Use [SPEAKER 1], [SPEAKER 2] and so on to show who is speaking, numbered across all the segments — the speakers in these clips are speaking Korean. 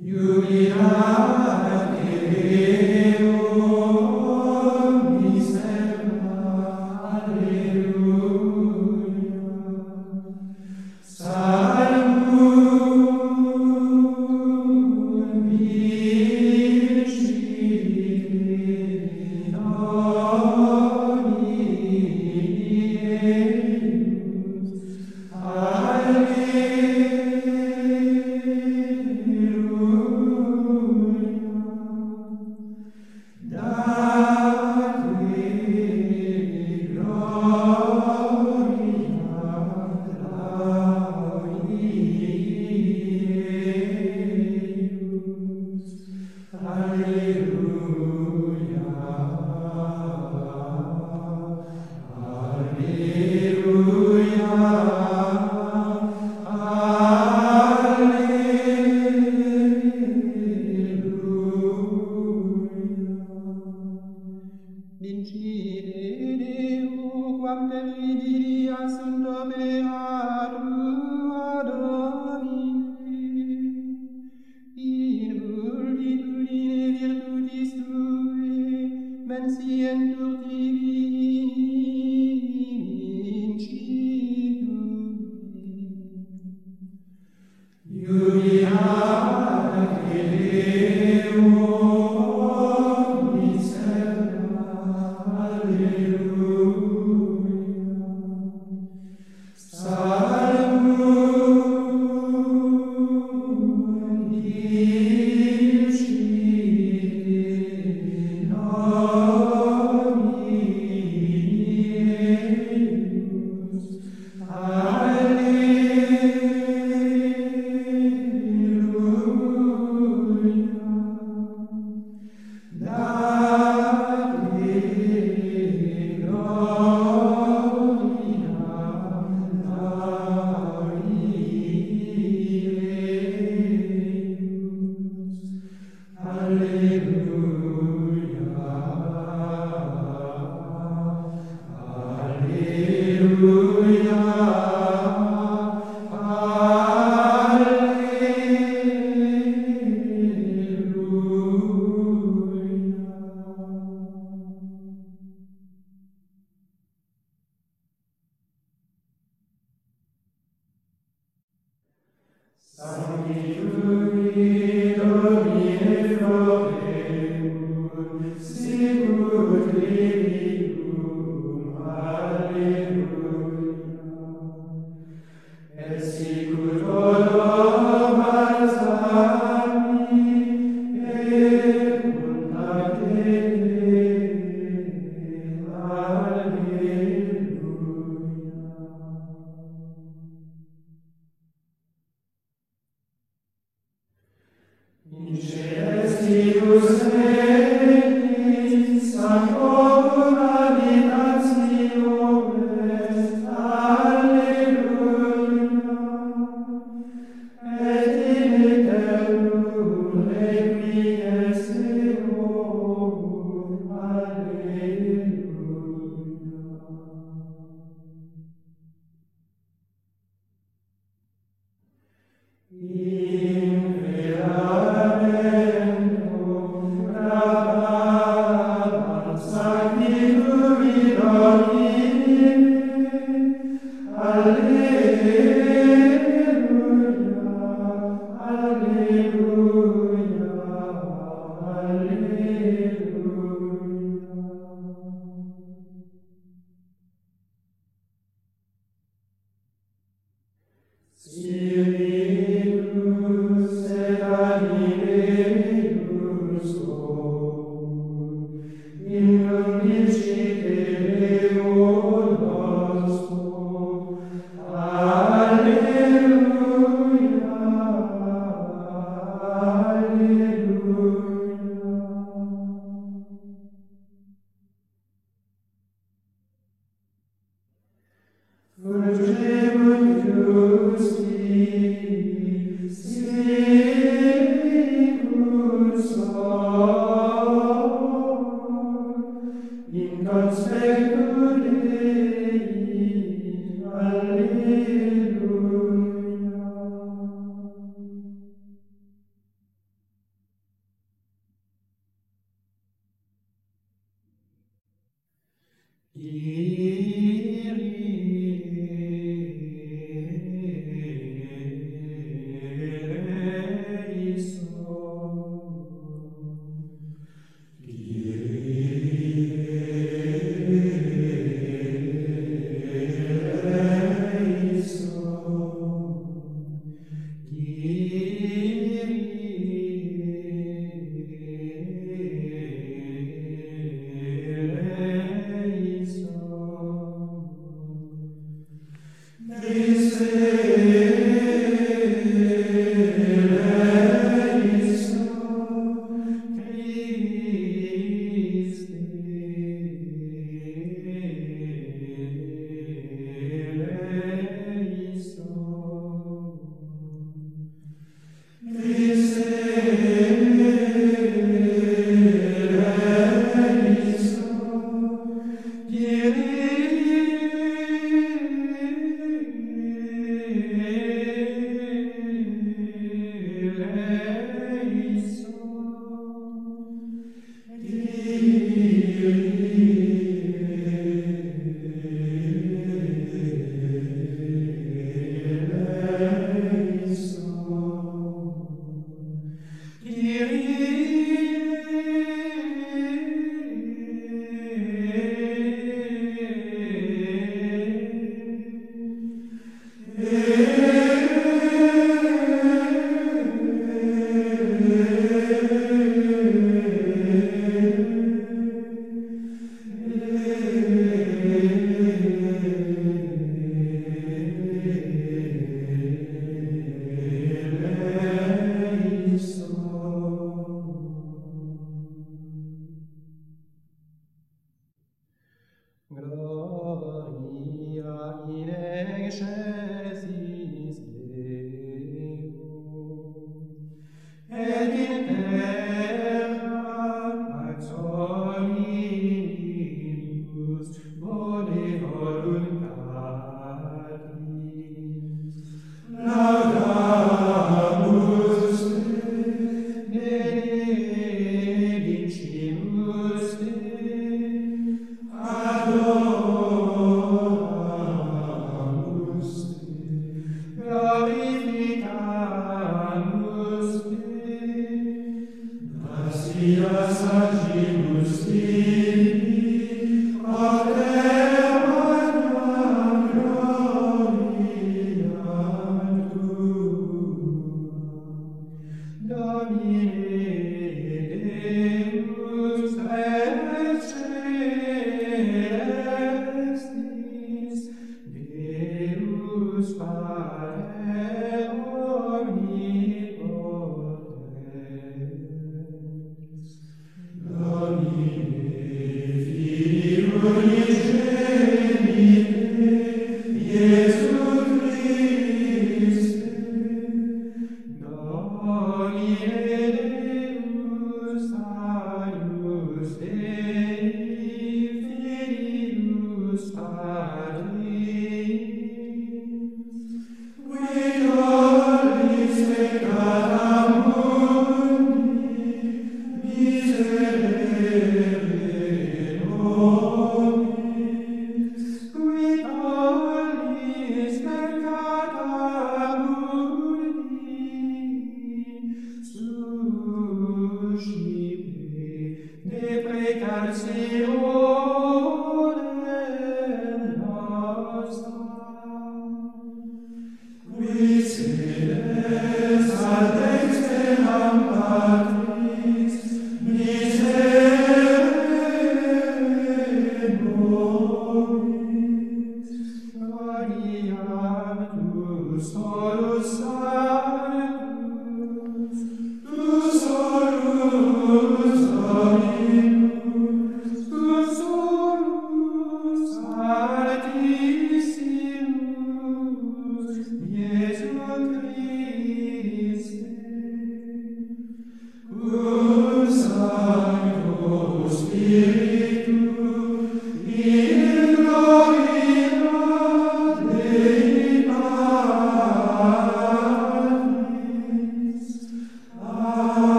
[SPEAKER 1] In veramente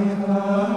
[SPEAKER 1] Amen.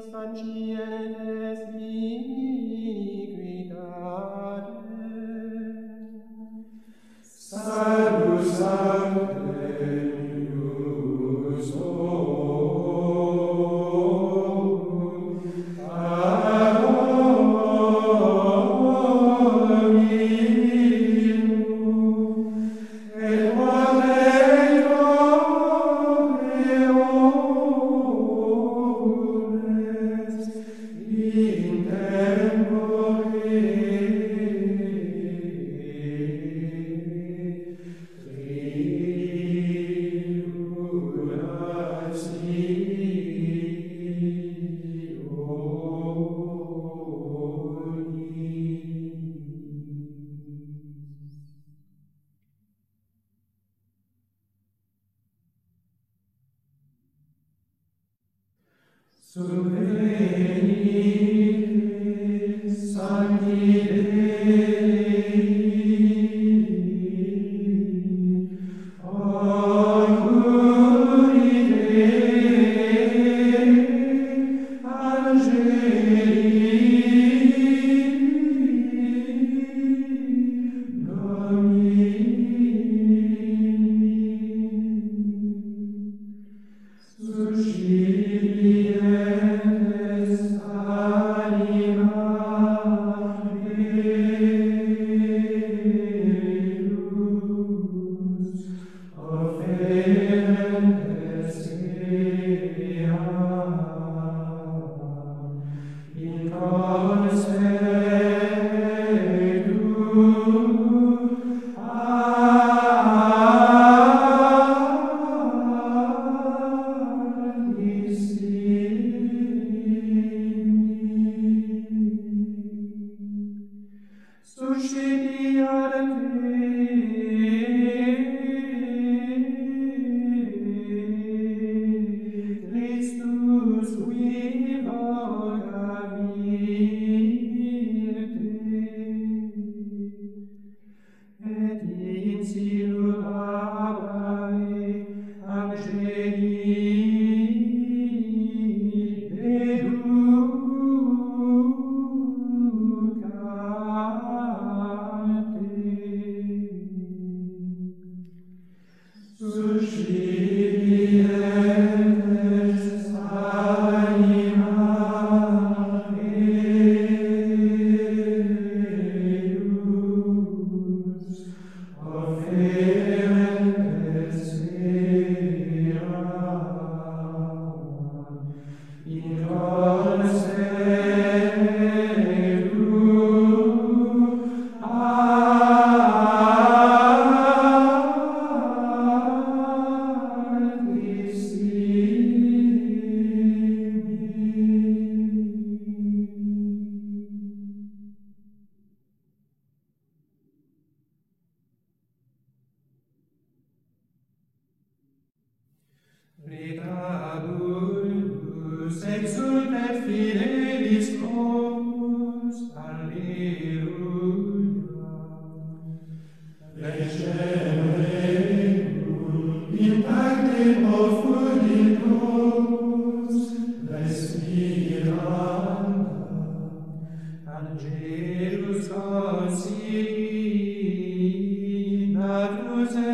[SPEAKER 1] faciet Jose.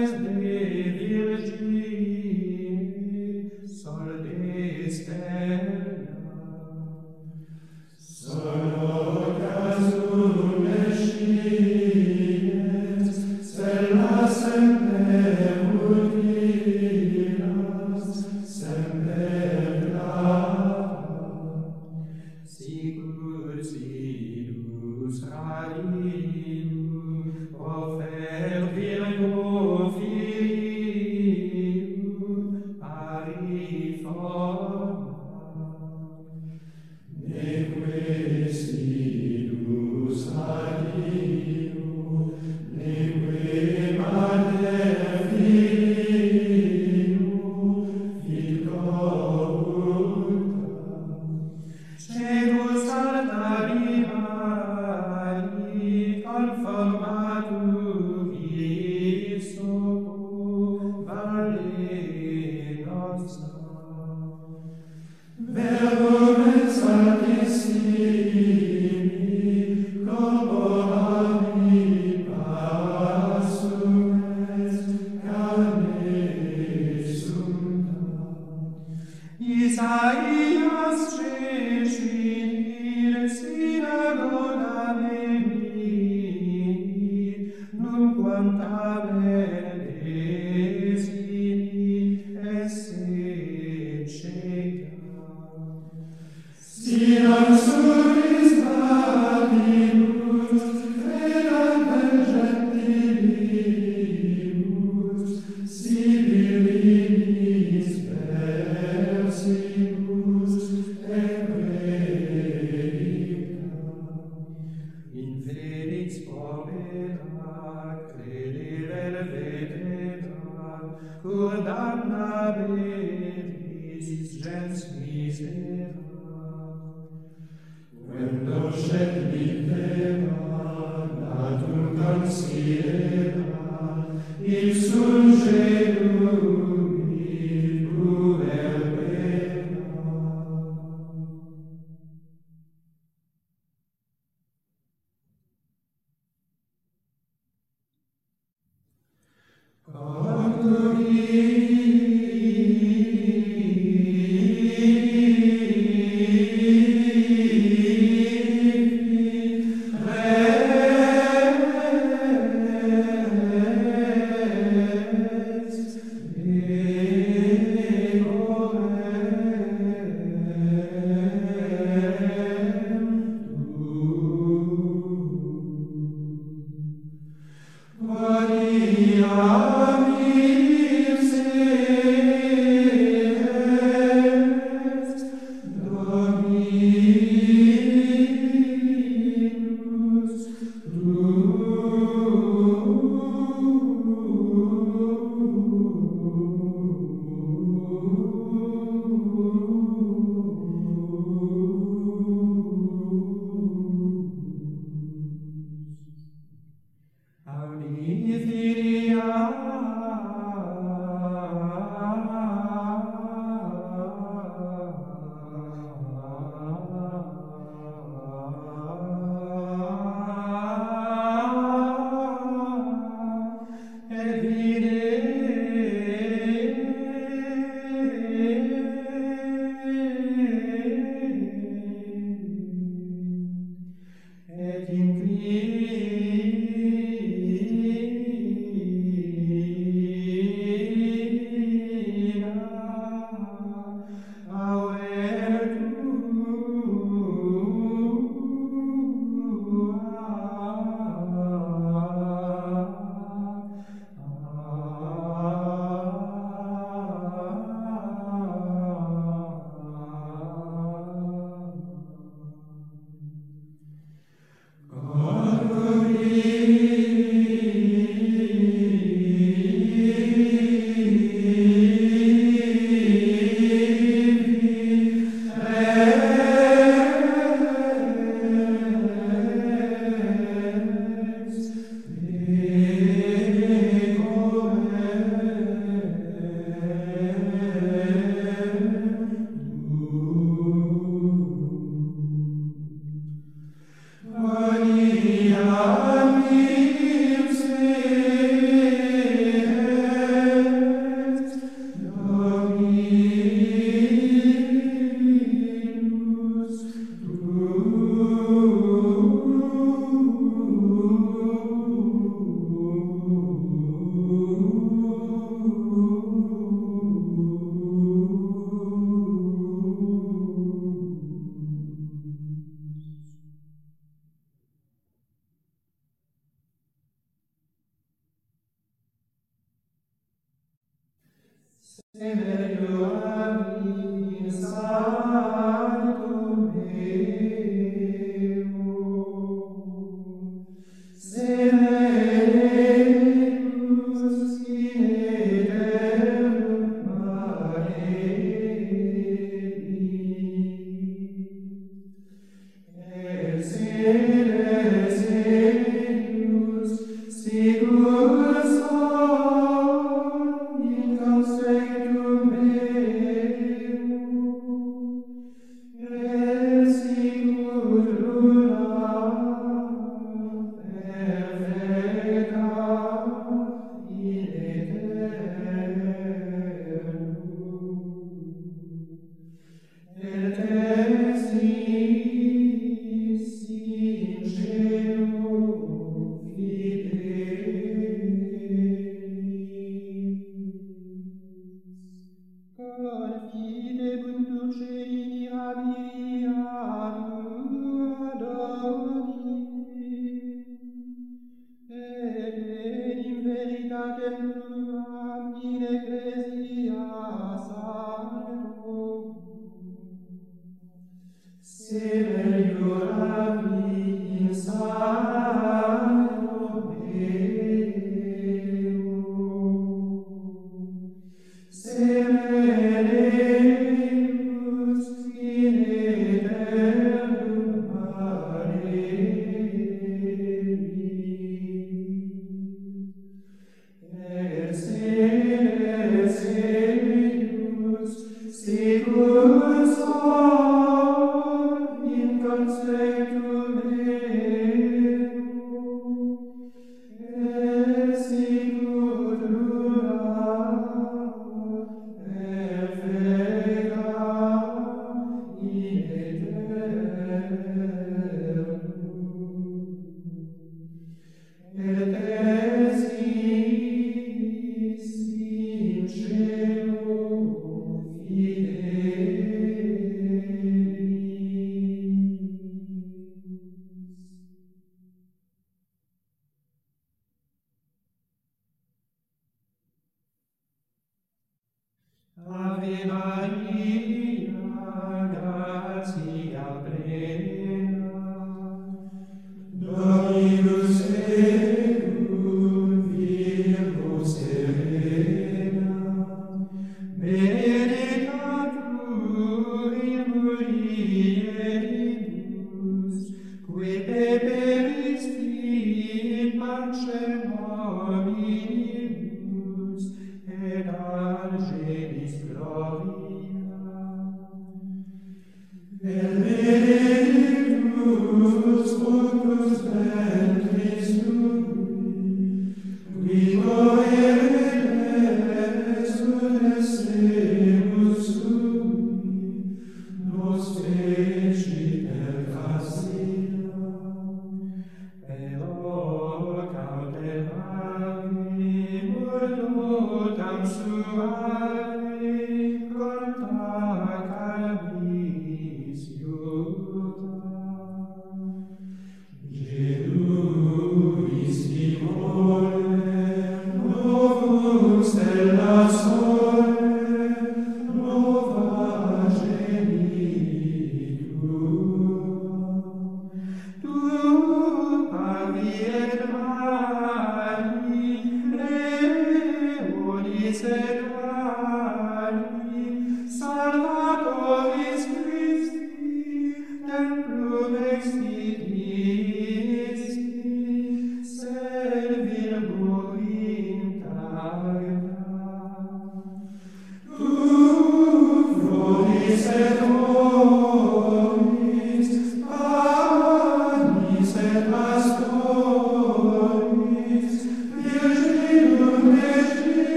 [SPEAKER 1] Jesus.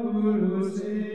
[SPEAKER 1] Guru Singh.